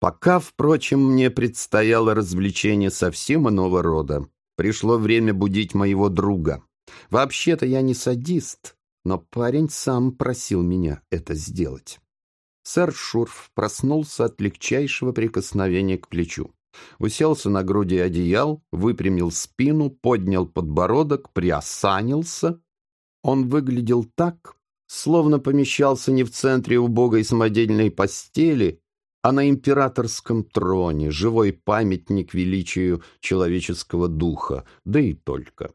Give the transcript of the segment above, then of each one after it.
Пока, впрочем, мне предстояло развлечение совсем иного рода. Пришло время будить моего друга. Вообще-то я не садист, но парень сам просил меня это сделать. Сэр Шурф проснулся от легчайшего прикосновения к плечу. Уселся на груди одеял, выпрямил спину, поднял подбородок, приосанился. Он выглядел так, словно помещался не в центре убогой самодельной постели, а на императорском троне, живой памятник величию человеческого духа, да и только.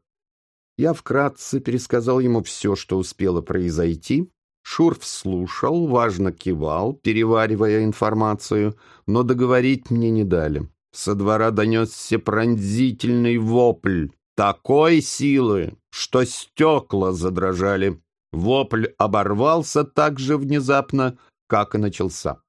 Я вкратце пересказал ему все, что успело произойти. Шурф слушал, важно кивал, переваривая информацию, но договорить мне не дали. Со двора донесся пронзительный вопль такой силы, что стекла задрожали. Вопль оборвался так же внезапно, как и начался.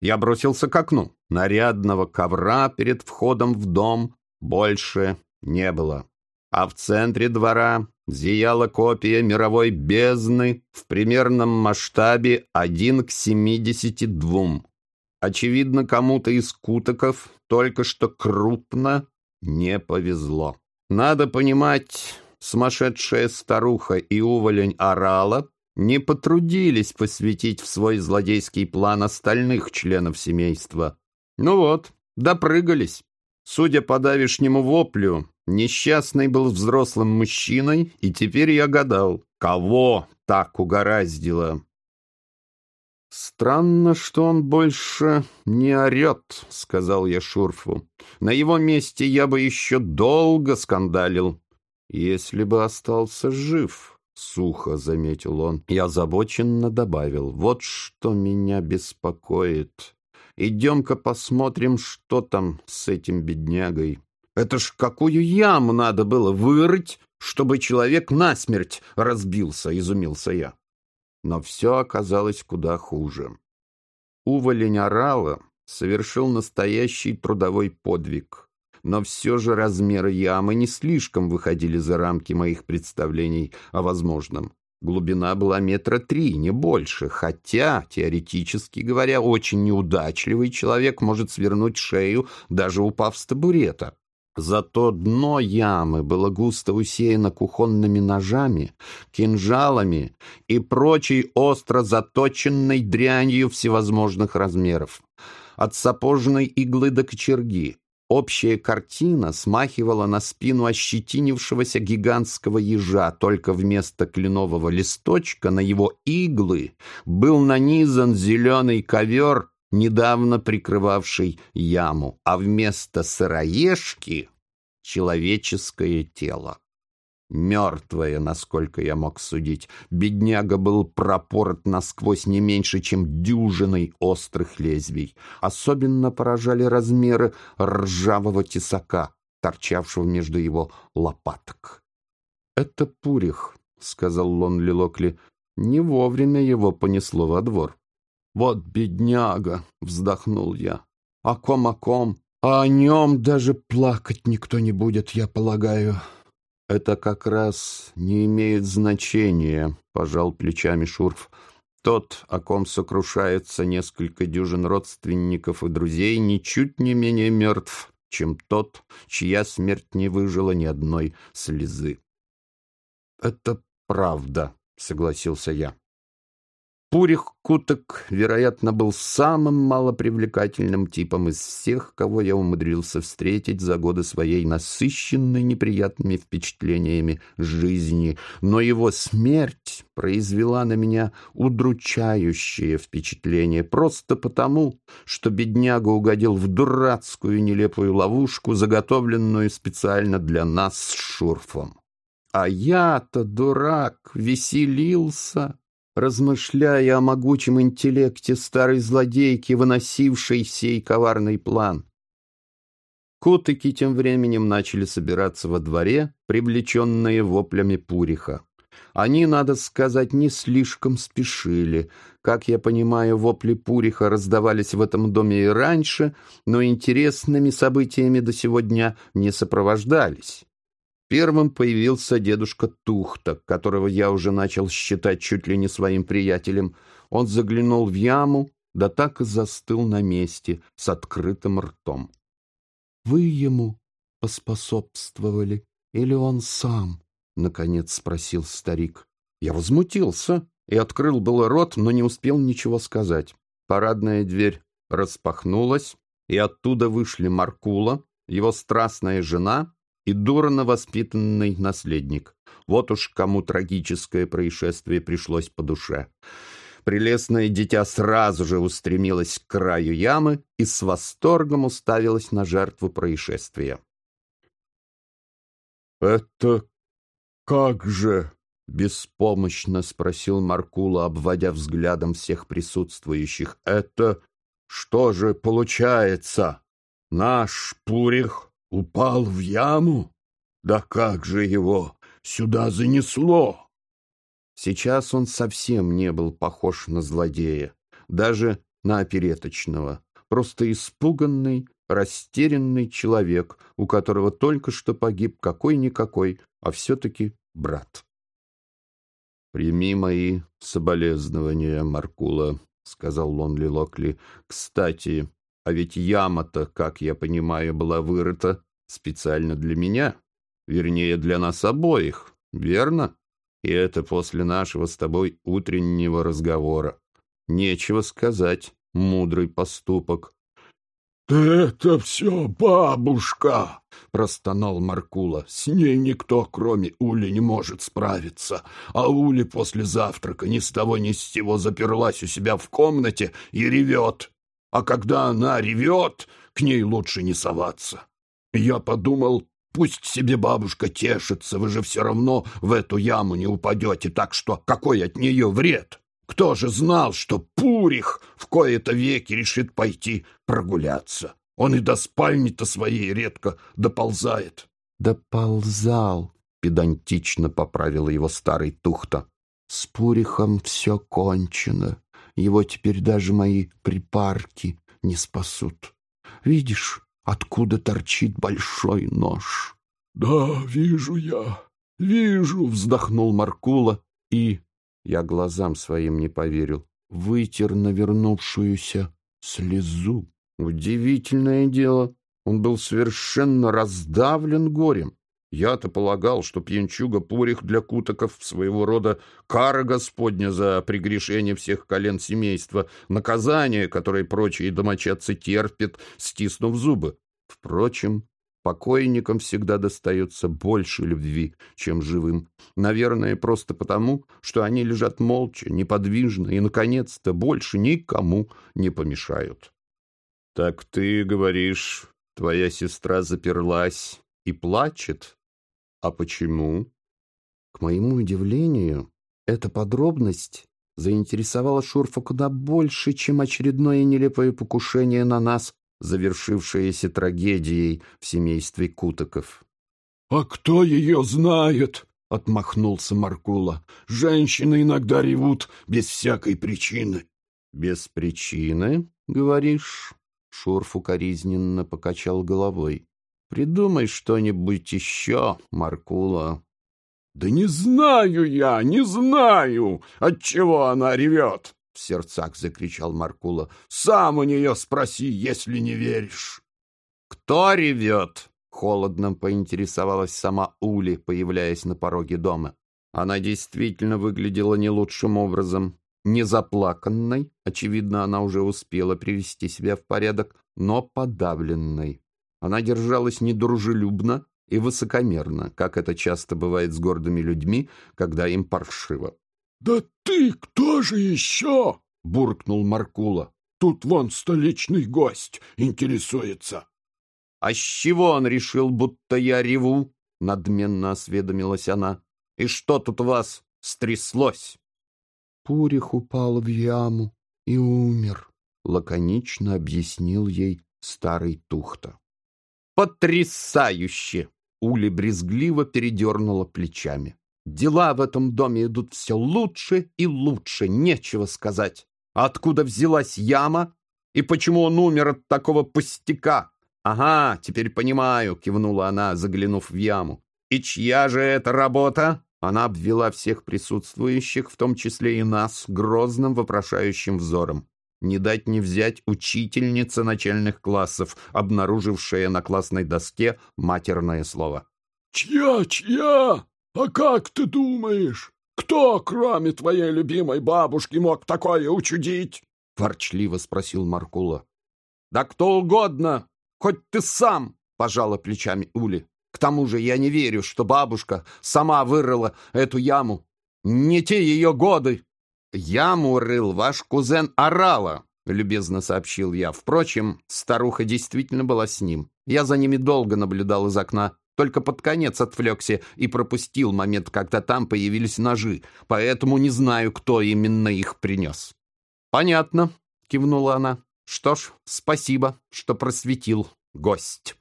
Я бросился к окну. Нарядного ковра перед входом в дом больше не было. А в центре двора зияла копия мировой бездны в примерном масштабе 1 к 72. Очевидно, кому-то из кутоков только что крупно не повезло. Надо понимать, сумасшедшая старуха и уволень орала не потрудились посвятить в свой злодейский план остальных членов семейства. Ну вот, допрыгались. Судя по давишнему воплю, несчастный был взрослым мужчиной, и теперь я гадал, кого так угораздило. «Странно, что он больше не орет», — сказал я Шурфу. «На его месте я бы еще долго скандалил, если бы остался жив», — сухо заметил он. Я озабоченно добавил. «Вот что меня беспокоит. Идем-ка посмотрим, что там с этим беднягой. Это ж какую яму надо было вырыть, чтобы человек насмерть разбился», — изумился я. Но все оказалось куда хуже. Уволень орала совершил настоящий трудовой подвиг. Но все же размеры ямы не слишком выходили за рамки моих представлений о возможном. Глубина была метра три, не больше, хотя, теоретически говоря, очень неудачливый человек может свернуть шею, даже упав с табурета. Зато дно ямы было густо усеяно кухонными ножами, кинжалами и прочей остро заточенной дрянью всевозможных размеров. От сапожной иглы до кочерги. Общая картина смахивала на спину ощетинившегося гигантского ежа, только вместо кленового листочка на его иглы был нанизан зеленый ковер недавно прикрывавший яму, а вместо сыроежки — человеческое тело. Мертвое, насколько я мог судить, бедняга был пропорот насквозь не меньше, чем дюжиной острых лезвий. Особенно поражали размеры ржавого тесака, торчавшего между его лопаток. — Это Пурих, — сказал Лонли Локли. Не вовремя его понесло во двор. «Вот бедняга!» — вздохнул я. «О ком, о ком? А о нем даже плакать никто не будет, я полагаю». «Это как раз не имеет значения», — пожал плечами Шурф. «Тот, о ком сокрушается несколько дюжин родственников и друзей, ничуть не менее мертв, чем тот, чья смерть не выжила ни одной слезы». «Это правда», — согласился я. Пурих Куток, вероятно, был самым малопривлекательным типом из всех, кого я умудрился встретить за годы своей насыщенной неприятными впечатлениями жизни, но его смерть произвела на меня удручающее впечатление просто потому, что бедняга угодил в дурацкую нелепую ловушку, заготовленную специально для нас с Шурфом. А я-то, дурак, веселился размышляя о могучем интеллекте старой злодейки, выносившей сей коварный план. Кутыки тем временем начали собираться во дворе, привлеченные воплями Пуриха. Они, надо сказать, не слишком спешили. Как я понимаю, вопли Пуриха раздавались в этом доме и раньше, но интересными событиями до сего дня не сопровождались. Первым появился дедушка Тухта, которого я уже начал считать чуть ли не своим приятелем. Он заглянул в яму, да так и застыл на месте с открытым ртом. «Вы ему поспособствовали или он сам?» — наконец спросил старик. Я возмутился и открыл было рот, но не успел ничего сказать. Парадная дверь распахнулась, и оттуда вышли Маркула, его страстная жена и дурно воспитанный наследник. Вот уж кому трагическое происшествие пришлось по душе. Прелестное дитя сразу же устремилось к краю ямы и с восторгом уставилось на жертву происшествия. «Это как же?» — беспомощно спросил Маркула, обводя взглядом всех присутствующих. «Это что же получается? Наш Пурих упал в яму? Да как же его сюда занесло?» Сейчас он совсем не был похож на злодея, даже на опереточного, просто испуганный, растерянный человек, у которого только что погиб какой-никакой, а все-таки брат. «Прими мои соболезнования, Маркула», — сказал Лонли Локли. «Кстати, а ведь яма-то, как я понимаю, была вырыта специально для меня, вернее, для нас обоих, верно?» И это после нашего с тобой утреннего разговора. Нечего сказать, мудрый поступок. — Это все бабушка! — простонал Маркула. — С ней никто, кроме Ули, не может справиться. А Ули после завтрака ни с того ни с сего заперлась у себя в комнате и ревет. А когда она ревет, к ней лучше не соваться. Я подумал, Пусть себе бабушка тешится, вы же все равно в эту яму не упадете, так что какой от нее вред? Кто же знал, что Пурих в кои-то веки решит пойти прогуляться? Он и до спальни-то своей редко доползает. — Доползал, — педантично поправила его старый тухта. — С Пурихом все кончено. Его теперь даже мои припарки не спасут. Видишь, откуда торчит большой нож. — Да, вижу я, вижу, — вздохнул Маркула и, я глазам своим не поверил, вытер навернувшуюся слезу. Удивительное дело, он был совершенно раздавлен горем. Я-то полагал, что пьянчуга Пурих для кутоков своего рода кара Господня за прегрешение всех колен семейства, наказание, которое прочие домочадцы терпят, стиснув зубы. Впрочем, покойникам всегда достается больше любви, чем живым. Наверное, просто потому, что они лежат молча, неподвижно и, наконец-то, больше никому не помешают. — Так ты говоришь, твоя сестра заперлась и плачет? А почему? К моему удивлению, эта подробность заинтересовала Шурфа куда больше, чем очередное нелепое покушение на нас, завершившееся трагедией в семействе Кутоков. — А кто ее знает? — отмахнулся Маркула. — Женщины иногда ревут без всякой причины. — Без причины, говоришь? Шурф укоризненно покачал головой. — Придумай что-нибудь еще, Маркула. — Да не знаю я, не знаю, от чего она ревет, в сердцах закричал Маркула. «Сам у нее спроси, если не веришь!» «Кто ревет?» — холодно поинтересовалась сама Ули, появляясь на пороге дома. Она действительно выглядела не лучшим образом. Не заплаканной, очевидно, она уже успела привести себя в порядок, но подавленной. Она держалась недружелюбно и высокомерно, как это часто бывает с гордыми людьми, когда им паршиво. «Да ты кто же еще?» — буркнул Маркула. «Тут вон столичный гость интересуется». «А с чего он решил, будто я реву?» — надменно осведомилась она. «И что тут у вас стряслось?» Пурих упал в яму и умер, — лаконично объяснил ей старый Тухта. «Потрясающе!» — Ули брезгливо передернула плечами. Дела в этом доме идут все лучше и лучше, нечего сказать. откуда взялась яма? И почему он умер от такого пустяка? Ага, теперь понимаю, кивнула она, заглянув в яму. И чья же это работа? Она обвела всех присутствующих, в том числе и нас, грозным вопрошающим взором. Не дать не взять учительница начальных классов, обнаружившая на классной доске матерное слово. «Чья, чья? А как ты думаешь, кто, кроме твоей любимой бабушки, мог такое учудить?» — ворчливо спросил Маркула. «Да кто угодно, хоть ты сам!» — пожала плечами Ули. «К тому же я не верю, что бабушка сама вырыла эту яму. Не те ее годы!» «Яму рыл ваш кузен Орала», — любезно сообщил я. Впрочем, старуха действительно была с ним. Я за ними долго наблюдал из окна. Только под конец отвлекся и пропустил момент, когда там появились ножи, поэтому не знаю, кто именно их принес. «Понятно», — кивнула она. «Что ж, спасибо, что просветил гость».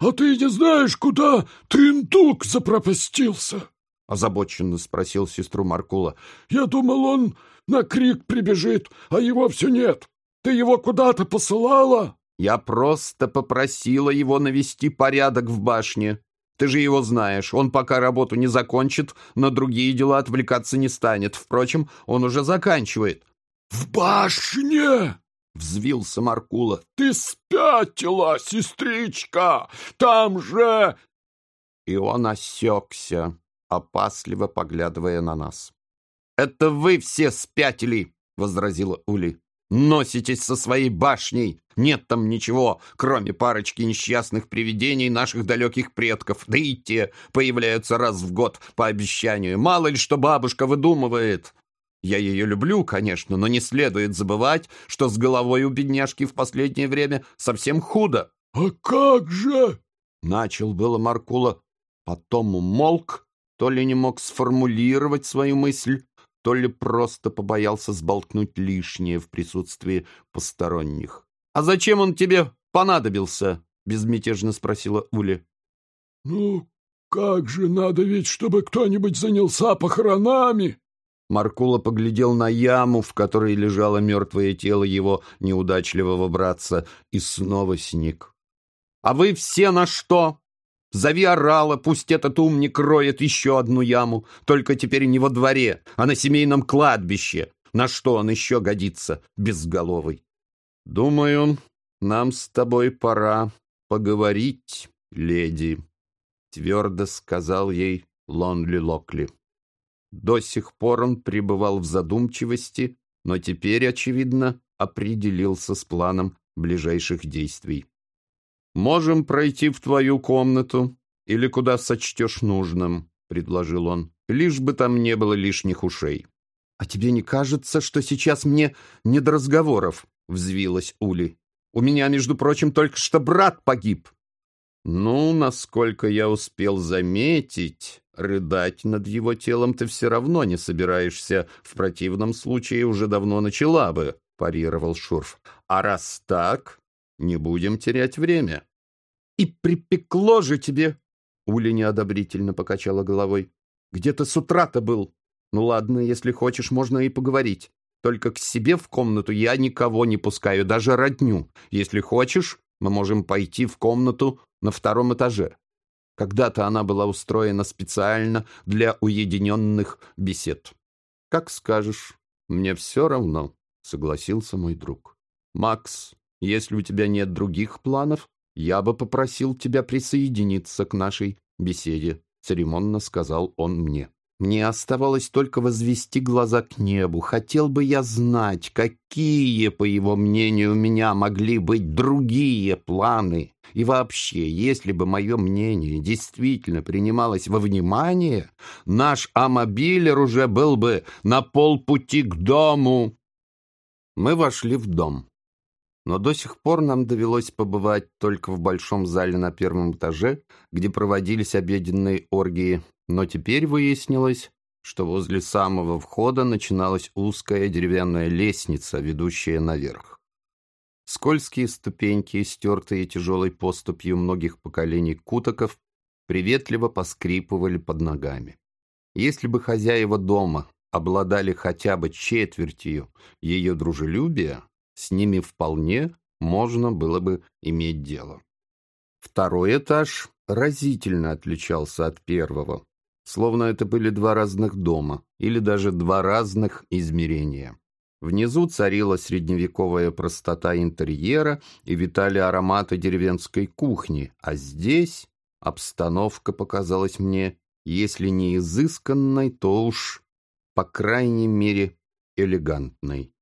«А ты не знаешь, куда Тындук запропастился?» — озабоченно спросил сестру Маркула. «Я думал, он на крик прибежит, а его все нет. Ты его куда-то посылала?» «Я просто попросила его навести порядок в башне. Ты же его знаешь. Он пока работу не закончит, на другие дела отвлекаться не станет. Впрочем, он уже заканчивает». «В башне!» — взвился Маркула. «Ты спятила, сестричка! Там же...» И он осекся, опасливо поглядывая на нас. «Это вы все спятили!» — возразила Ули. «Носитесь со своей башней! Нет там ничего, кроме парочки несчастных привидений наших далеких предков. Да и те появляются раз в год по обещанию. Мало ли что бабушка выдумывает!» Я ее люблю, конечно, но не следует забывать, что с головой у бедняжки в последнее время совсем худо. — А как же? — начал было Маркула. Потом умолк, то ли не мог сформулировать свою мысль, то ли просто побоялся сболтнуть лишнее в присутствии посторонних. «А зачем он тебе понадобился?» — безмятежно спросила Уля. «Ну, как же надо ведь, чтобы кто-нибудь занялся похоронами!» Маркула поглядел на яму, в которой лежало мертвое тело его неудачливого братца, и снова сник. «А вы все на что?» Зови орала, пусть этот умник роет еще одну яму, только теперь не во дворе, а на семейном кладбище. На что он еще годится, безголовый? Думаю, нам с тобой пора поговорить, леди, твердо сказал ей Лонли Локли. До сих пор он пребывал в задумчивости, но теперь, очевидно, определился с планом ближайших действий. «Можем пройти в твою комнату или куда сочтешь нужным», — предложил он, «лишь бы там не было лишних ушей». «А тебе не кажется, что сейчас мне не до разговоров?» — взвилась Ули. «У меня, между прочим, только что брат погиб». «Ну, насколько я успел заметить, рыдать над его телом ты все равно не собираешься, в противном случае уже давно начала бы», — парировал Шурф. «А раз так, не будем терять время. И припекло же тебе. Уля неодобрительно покачала головой. Где ты с утра-то был? Ну ладно, если хочешь, можно и поговорить. Только к себе в комнату я никого не пускаю, даже родню. Если хочешь, мы можем пойти в комнату на втором этаже. Когда-то она была устроена специально для уединенных бесед. Как скажешь, мне все равно, согласился мой друг. Макс, если у тебя нет других планов, я бы попросил тебя присоединиться к нашей беседе», — церемонно сказал он мне. Мне оставалось только возвести глаза к небу. Хотел бы я знать, какие, по его мнению, у меня могли быть другие планы. И вообще, если бы мое мнение действительно принималось во внимание, наш амобилер уже был бы на полпути к дому. Мы вошли в дом но до сих пор нам довелось побывать только в большом зале на первом этаже, где проводились обеденные оргии, но теперь выяснилось, что возле самого входа начиналась узкая деревянная лестница, ведущая наверх. Скользкие ступеньки, стертые тяжелой поступью многих поколений кутоков, приветливо поскрипывали под ногами. Если бы хозяева дома обладали хотя бы четвертью ее дружелюбия, с ними вполне можно было бы иметь дело. Второй этаж разительно отличался от первого, словно это были два разных дома или даже два разных измерения. Внизу царила средневековая простота интерьера и витали ароматы деревенской кухни, а здесь обстановка показалась мне, если не изысканной, то уж, по крайней мере, элегантной.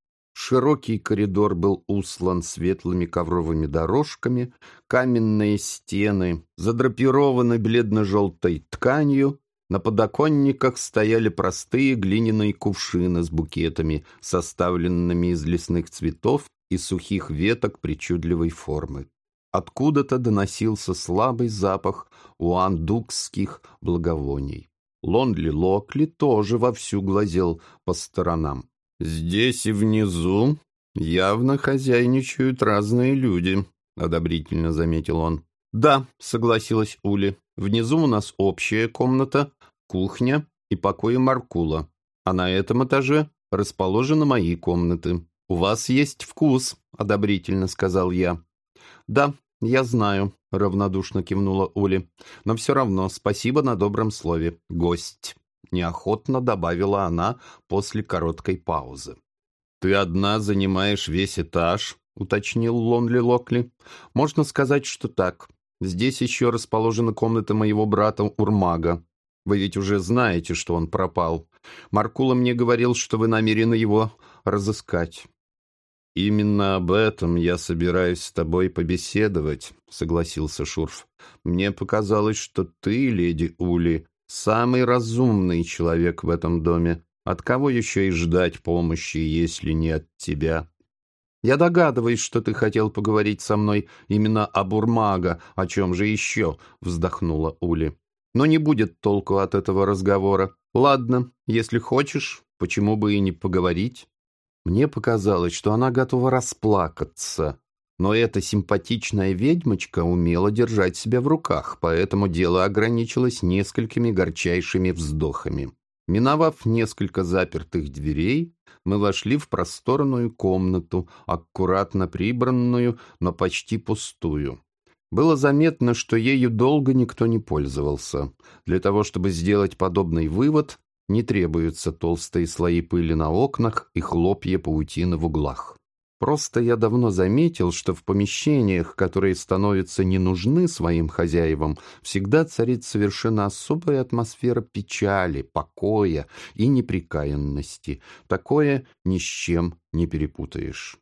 Широкий коридор был услан светлыми ковровыми дорожками, каменные стены задрапированы бледно-желтой тканью, на подоконниках стояли простые глиняные кувшины с букетами, составленными из лесных цветов и сухих веток причудливой формы. Откуда-то доносился слабый запах уандукских благовоний. Лонли Локли тоже вовсю глазел по сторонам. «Здесь и внизу явно хозяйничают разные люди», — одобрительно заметил он. «Да», — согласилась Ули. «Внизу у нас общая комната, кухня и покои Маркула, а на этом этаже расположены мои комнаты. У вас есть вкус», — одобрительно сказал я. «Да, я знаю», — равнодушно кивнула Ули. «Но все равно спасибо на добром слове. Гость». — неохотно добавила она после короткой паузы. «Ты одна занимаешь весь этаж?» — уточнил Лонли Локли. «Можно сказать, что так. Здесь еще расположена комната моего брата Урмага. Вы ведь уже знаете, что он пропал. Маркула мне говорил, что вы намерены его разыскать». «Именно об этом я собираюсь с тобой побеседовать», — согласился Шурф. «Мне показалось, что ты, леди Ули, Самый разумный человек в этом доме. От кого еще и ждать помощи, если не от тебя? Я догадываюсь, что ты хотел поговорить со мной именно о Бурмага, о чем же еще, вздохнула Ули. Но не будет толку от этого разговора. Ладно, если хочешь, почему бы и не поговорить? Мне показалось, что она готова расплакаться. Но эта симпатичная ведьмочка умела держать себя в руках, поэтому дело ограничилось несколькими горчайшими вздохами. Миновав несколько запертых дверей, мы вошли в просторную комнату, аккуратно прибранную, но почти пустую. Было заметно, что ею долго никто не пользовался. Для того, чтобы сделать подобный вывод, не требуются толстые слои пыли на окнах и хлопья паутины в углах. Просто я давно заметил, что в помещениях, которые становятся не нужны своим хозяевам, всегда царит совершенно особая атмосфера печали, покоя и неприкаянности. Такое ни с чем не перепутаешь.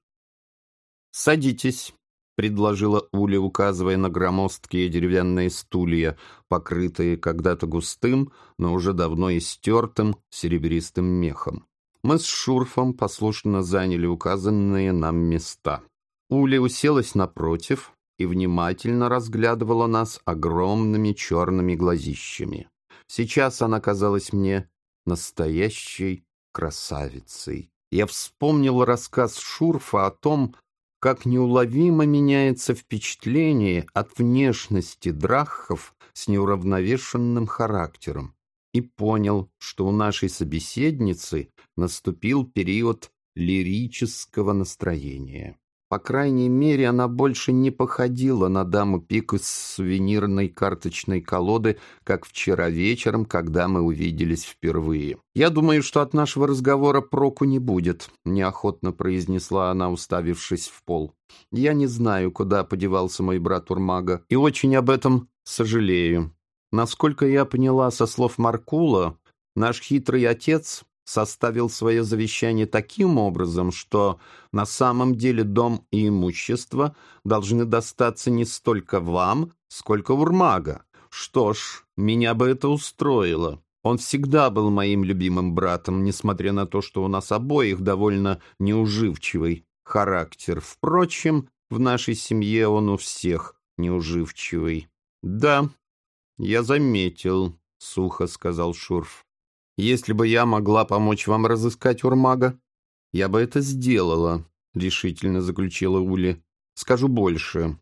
«Садитесь», — предложила Уля, указывая на громоздкие деревянные стулья, покрытые когда-то густым, но уже давно истертым серебристым мехом. Мы с Шурфом послушно заняли указанные нам места. Уля уселась напротив и внимательно разглядывала нас огромными черными глазищами. Сейчас она казалась мне настоящей красавицей. Я вспомнил рассказ Шурфа о том, как неуловимо меняется впечатление от внешности драхов с неуравновешенным характером и понял, что у нашей собеседницы наступил период лирического настроения. По крайней мере, она больше не походила на даму пик из сувенирной карточной колоды, как вчера вечером, когда мы увиделись впервые. «Я думаю, что от нашего разговора проку не будет», — неохотно произнесла она, уставившись в пол. «Я не знаю, куда подевался мой брат Урмага, и очень об этом сожалею. Насколько я поняла со слов Маркула, наш хитрый отец составил свое завещание таким образом, что на самом деле дом и имущество должны достаться не столько вам, сколько Урмага. Что ж, меня бы это устроило. Он всегда был моим любимым братом, несмотря на то, что у нас обоих довольно неуживчивый характер. Впрочем, в нашей семье он у всех неуживчивый. Да, «Я заметил», — сухо сказал Шурф. «Если бы я могла помочь вам разыскать Урмага, я бы это сделала», — решительно заключила Ули. «Скажу больше.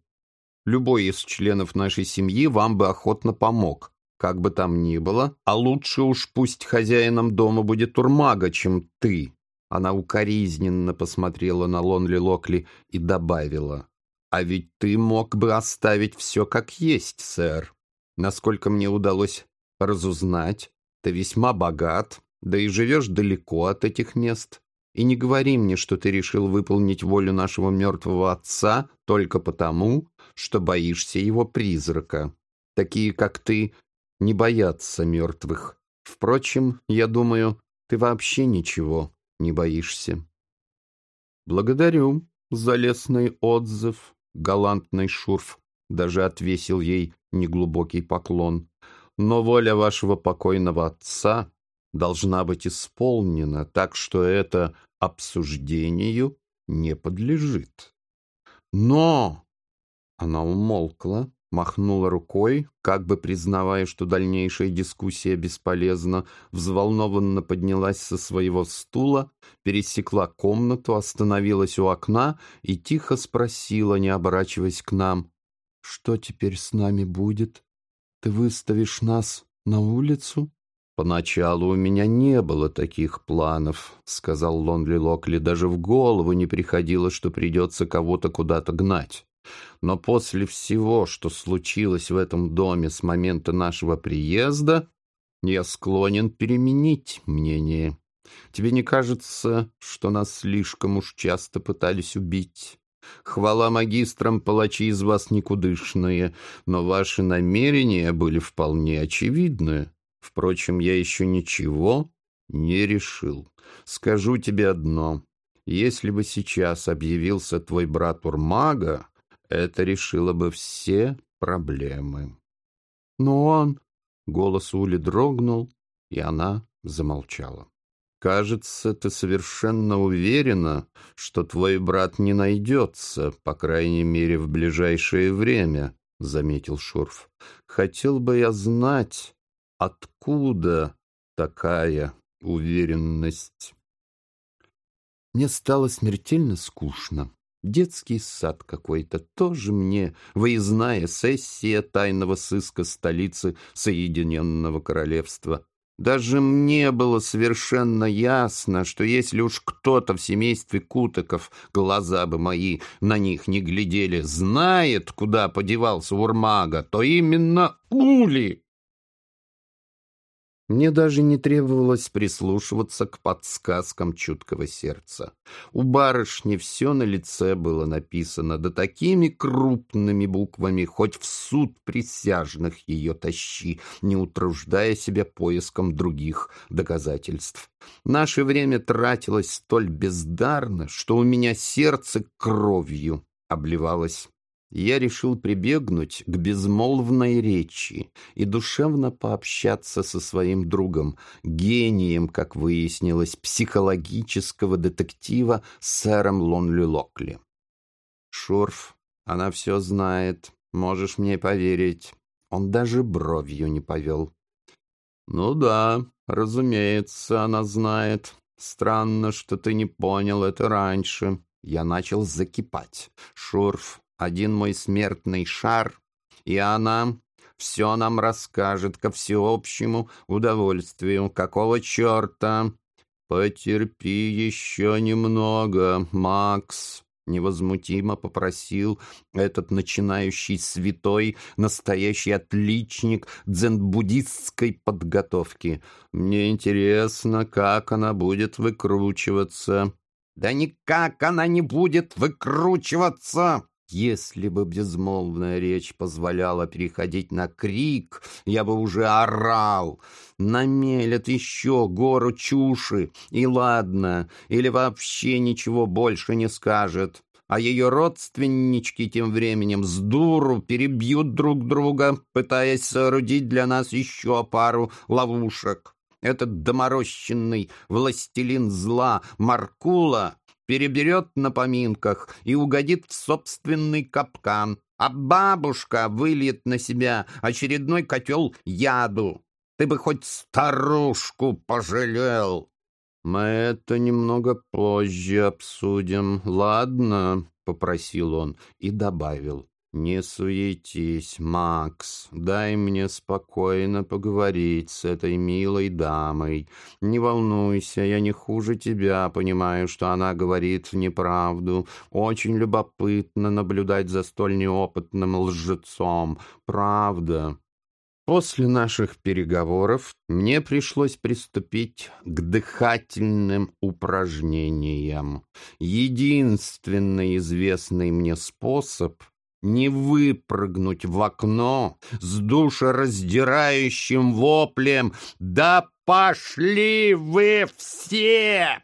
Любой из членов нашей семьи вам бы охотно помог, как бы там ни было, а лучше уж пусть хозяином дома будет Урмага, чем ты». Она укоризненно посмотрела на Лонли Локли и добавила. «А ведь ты мог бы оставить все как есть, сэр». Насколько мне удалось разузнать, ты весьма богат, да и живешь далеко от этих мест. И не говори мне, что ты решил выполнить волю нашего мертвого отца только потому, что боишься его призрака. Такие, как ты, не боятся мертвых. Впрочем, я думаю, ты вообще ничего не боишься. Благодарю за лесный отзыв, галантный Шурф даже отвесил ей неглубокий поклон. Но воля вашего покойного отца должна быть исполнена, так что это обсуждению не подлежит. Но она умолкла, махнула рукой, как бы признавая, что дальнейшая дискуссия бесполезна, взволнованно поднялась со своего стула, пересекла комнату, остановилась у окна и тихо спросила, не оборачиваясь к нам, «Что теперь с нами будет? Ты выставишь нас на улицу?» «Поначалу у меня не было таких планов», — сказал Лонли Локли. «Даже в голову не приходило, что придется кого-то куда-то гнать. Но после всего, что случилось в этом доме с момента нашего приезда, я склонен переменить мнение. Тебе не кажется, что нас слишком уж часто пытались убить?» Хвала магистрам, палачи из вас никудышные, но ваши намерения были вполне очевидны. Впрочем, я еще ничего не решил. Скажу тебе одно. Если бы сейчас объявился твой брат Урмага, это решило бы все проблемы. Но он... Голос Ули дрогнул, и она замолчала. «Кажется, ты совершенно уверена, что твой брат не найдется, по крайней мере, в ближайшее время», — заметил Шурф. «Хотел бы я знать, Откуда такая уверенность? Мне стало смертельно скучно. Детский сад какой-то, тоже мне выездная сессия тайного сыска столицы Соединенного Королевства. Даже мне было совершенно ясно, что если уж кто-то в семействе Кутаков, глаза бы мои на них не глядели, знает, куда подевался Урмага, то именно Ули. Мне даже не требовалось прислушиваться к подсказкам чуткого сердца. У барышни все на лице было написано, да такими крупными буквами, хоть в суд присяжных ее тащи, не утруждая себя поиском других доказательств. Наше время тратилось столь бездарно, что у меня сердце кровью обливалось я решил прибегнуть к безмолвной речи и душевно пообщаться со своим другом, гением, как выяснилось, психологического детектива сэром Лонли Локли. «Шурф, она все знает, можешь мне поверить». Он даже бровью не повел. «Ну да, разумеется, она знает. Странно, что ты не понял это раньше». Я начал закипать. «Шурф, один мой смертный шар, и она все нам расскажет ко всеобщему удовольствию. Какого черта? Потерпи еще немного, Макс. Невозмутимо попросил этот начинающий святой, настоящий отличник дзен-буддистской подготовки. Мне интересно, как она будет выкручиваться. Да никак она не будет выкручиваться! Если бы безмолвная речь позволяла переходить на крик, я бы уже орал. Намелят еще гору чуши, и ладно, или вообще ничего больше не скажет. А ее родственнички тем временем с дуру перебьют друг друга, пытаясь соорудить для нас еще пару ловушек. Этот доморощенный властелин зла Маркула переберет на поминках и угодит в собственный капкан, а бабушка выльет на себя очередной котел яду. Ты бы хоть старушку пожалел. Мы это немного позже обсудим, ладно? — попросил он и добавил. «Не суетись, Макс, дай мне спокойно поговорить с этой милой дамой. Не волнуйся, я не хуже тебя, понимаю, что она говорит неправду. Очень любопытно наблюдать за столь неопытным лжецом. Правда». После наших переговоров мне пришлось приступить к дыхательным упражнениям. Единственный известный мне способ — не выпрыгнуть в окно с душераздирающим воплем «Да пошли вы все!»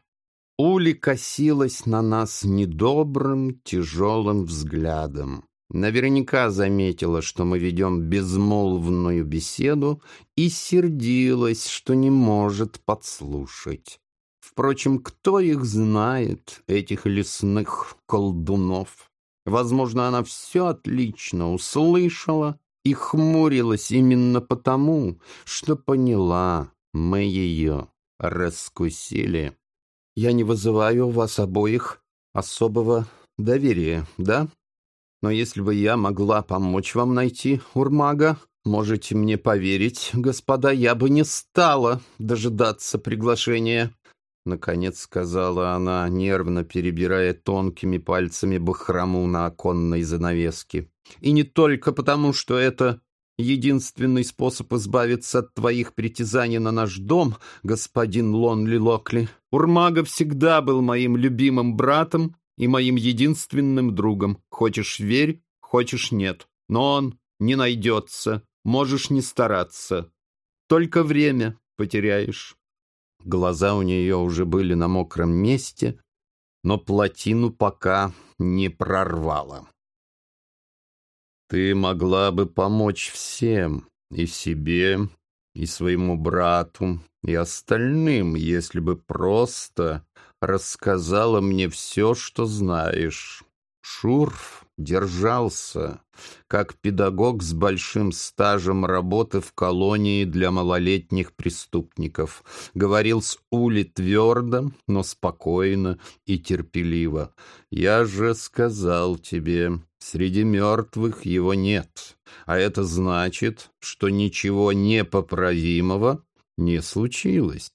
Ули косилась на нас недобрым, тяжелым взглядом. Наверняка заметила, что мы ведем безмолвную беседу, и сердилась, что не может подслушать. Впрочем, кто их знает, этих лесных колдунов? Возможно, она все отлично услышала и хмурилась именно потому, что поняла, мы ее раскусили. Я не вызываю у вас обоих особого доверия, да? Но если бы я могла помочь вам найти Урмага, можете мне поверить, господа, я бы не стала дожидаться приглашения. Наконец сказала она, нервно перебирая тонкими пальцами бахрому на оконной занавеске. И не только потому, что это единственный способ избавиться от твоих притязаний на наш дом, господин Лонли Локли. Урмага всегда был моим любимым братом и моим единственным другом. Хочешь — верь, хочешь — нет. Но он не найдется, можешь не стараться. Только время потеряешь. Глаза у нее уже были на мокром месте, но плотину пока не прорвала. Ты могла бы помочь всем, и себе, и своему брату, и остальным, если бы просто рассказала мне все, что знаешь. Шурф держался, как педагог с большим стажем работы в колонии для малолетних преступников. Говорил с Ули твердо, но спокойно и терпеливо. «Я же сказал тебе, среди мертвых его нет, а это значит, что ничего непоправимого не случилось».